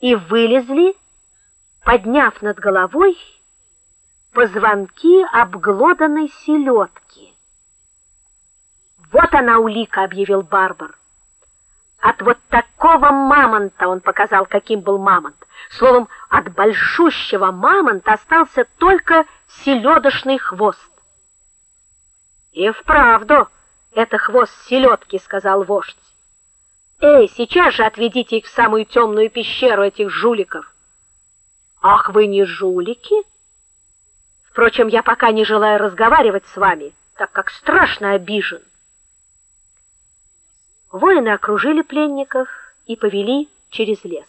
и вылезли, подняв над головой позвонки обглоданной селедки. Вот она улика, объявил Барбар. От вот такого мамонта он показал, каким был мамонт. Словом, от большущего мамонта остался только селедочный хвост. И вправду, это хвост селедки, сказал вождь. Эй, сейчас же отведите их в самую темную пещеру этих жуликов. Ах, вы не жулики? Впрочем, я пока не желаю разговаривать с вами, так как страшно обижен. Воины окружили пленников и повели через лес.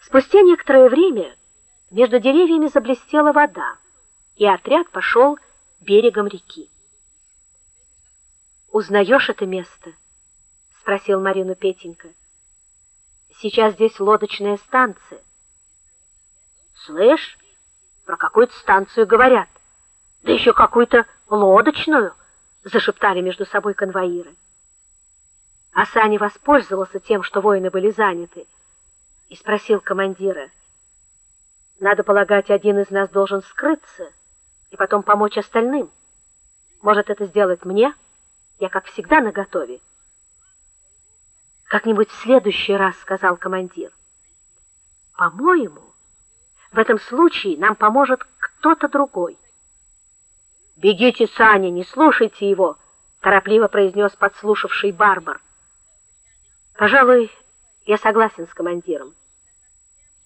Спустя некоторое время между деревьями заблестела вода, и отряд пошел берегом реки. Узнаешь это место? спросил Марину Петенька. Сейчас здесь лодочная станция. Слышь, про какую-то станцию говорят. Да еще какую-то лодочную, зашептали между собой конвоиры. Асани воспользовался тем, что воины были заняты, и спросил командира: "Надо полагать, один из нас должен скрыться и потом помочь остальным. Может, это сделать мне?" Я, как всегда, наготове. Как-нибудь в следующий раз, сказал командир. По-моему, в этом случае нам поможет кто-то другой. Бегите, Саня, не слушайте его, торопливо произнес подслушавший Барбар. Пожалуй, я согласен с командиром.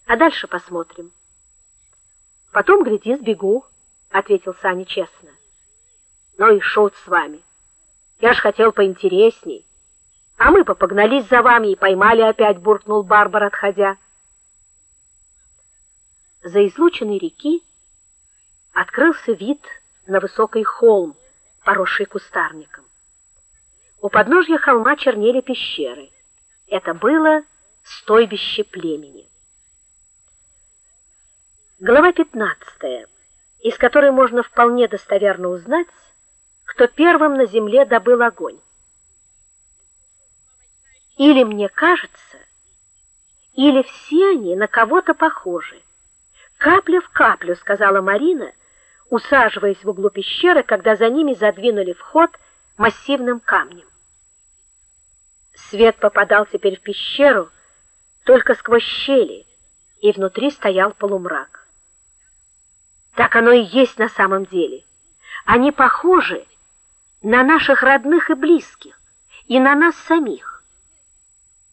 А дальше посмотрим. Потом гляди, сбегу, ответил Саня честно. Ну и шут с вами. Я ж хотел поинтересней. А мы попогнались за вами и поймали опять, буркнул Барбар, отходя. За излученной реки открылся вид на высокий холм, поросший кустарником. У подножья холма чернели пещеры. Это было стойбище племени. Глава 15, из которой можно вполне достоверно узнать, кто первым на земле добыл огонь. Или мне кажется, или все они на кого-то похожи. Капля в каплю, сказала Марина, усаживаясь в углу пещеры, когда за ними задвинули вход массивным камнем. Свет попадал теперь в пещеру только сквозь щели, и внутри стоял полумрак. Так оно и есть на самом деле. Они похожи на наших родных и близких, и на нас самих.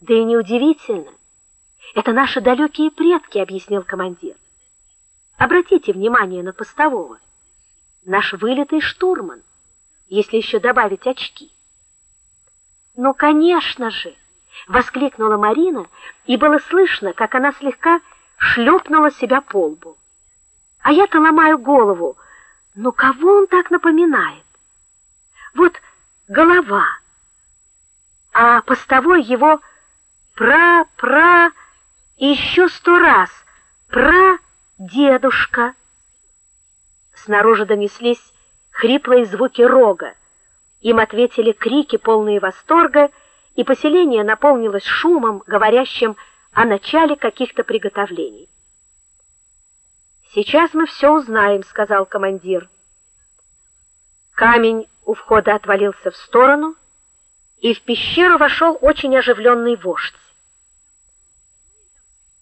Да и неудивительно, это наши далекие предки, объяснил командир. Обратите внимание на постового. Наш вылитый штурман, если еще добавить очки. Ну, конечно же, воскликнула Марина, и было слышно, как она слегка шлепнула себя по лбу. А я-то ломаю голову. Ну кого он так напоминает? Вот голова. А постовой его пра-пра еще сто раз пра-дедушка. Снаружи донеслись хриплые звуки рога. Им ответили крики, полные восторга, и поселение наполнилось шумом, говорящим о начале каких-то приготовлений. Сейчас мы все узнаем, сказал командир. Камень у входа отвалился в сторону, и в пещеру вошел очень оживленный вождь.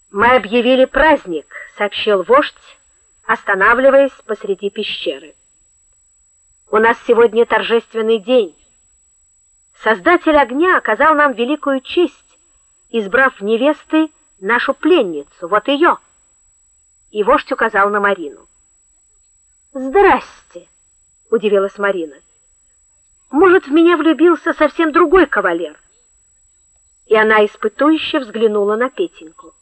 Мы объявили праздник, сообщил вождь, останавливаясь посреди пещеры. У нас сегодня торжественный день. Создатель огня оказал нам великую честь, избрав невесты нашу пленницу, вот ее. И вождь указал на Марину. "Здрасте", удивилась Марина. Может, в меня влюбился совсем другой кавалер. И она испытующе взглянула на Петеньку.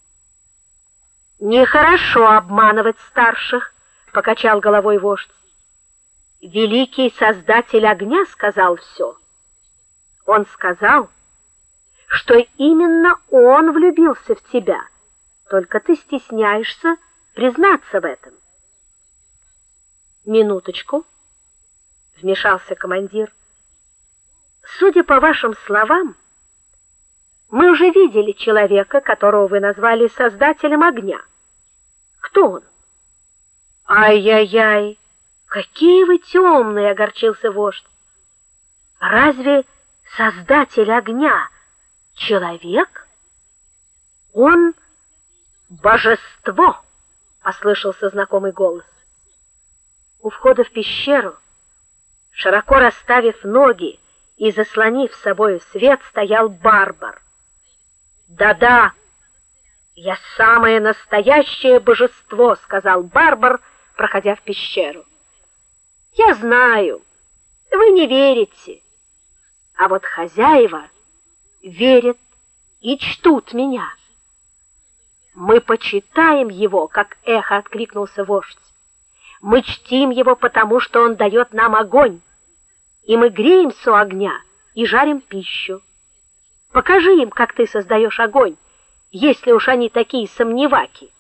Нехорошо обманывать старших, покачал головой вождь. Великий создатель огня сказал все. Он сказал, что именно он влюбился в тебя. Только ты стесняешься признаться в этом. Минуточку, вмешался командир. Судя по вашим словам, Мы уже видели человека, которого вы назвали создателем огня. Кто он? Ай-яй-яй, какие вы темные, огорчился вождь. Разве создатель огня человек? Он божество, послышался знакомый голос. У входа в пещеру, широко расставив ноги и заслонив собой свет, стоял барбар. Да-да, я самое настоящее божество, сказал Барбар, проходя в пещеру. Я знаю, вы не верите, а вот хозяева верят и чтут меня. Мы почитаем его, как эхо откликнулся вождь. Мы чтим его потому, что он дает нам огонь, и мы греемся у огня и жарим пищу. Покажи им, как ты создаешь огонь, если уж они такие сомневаки.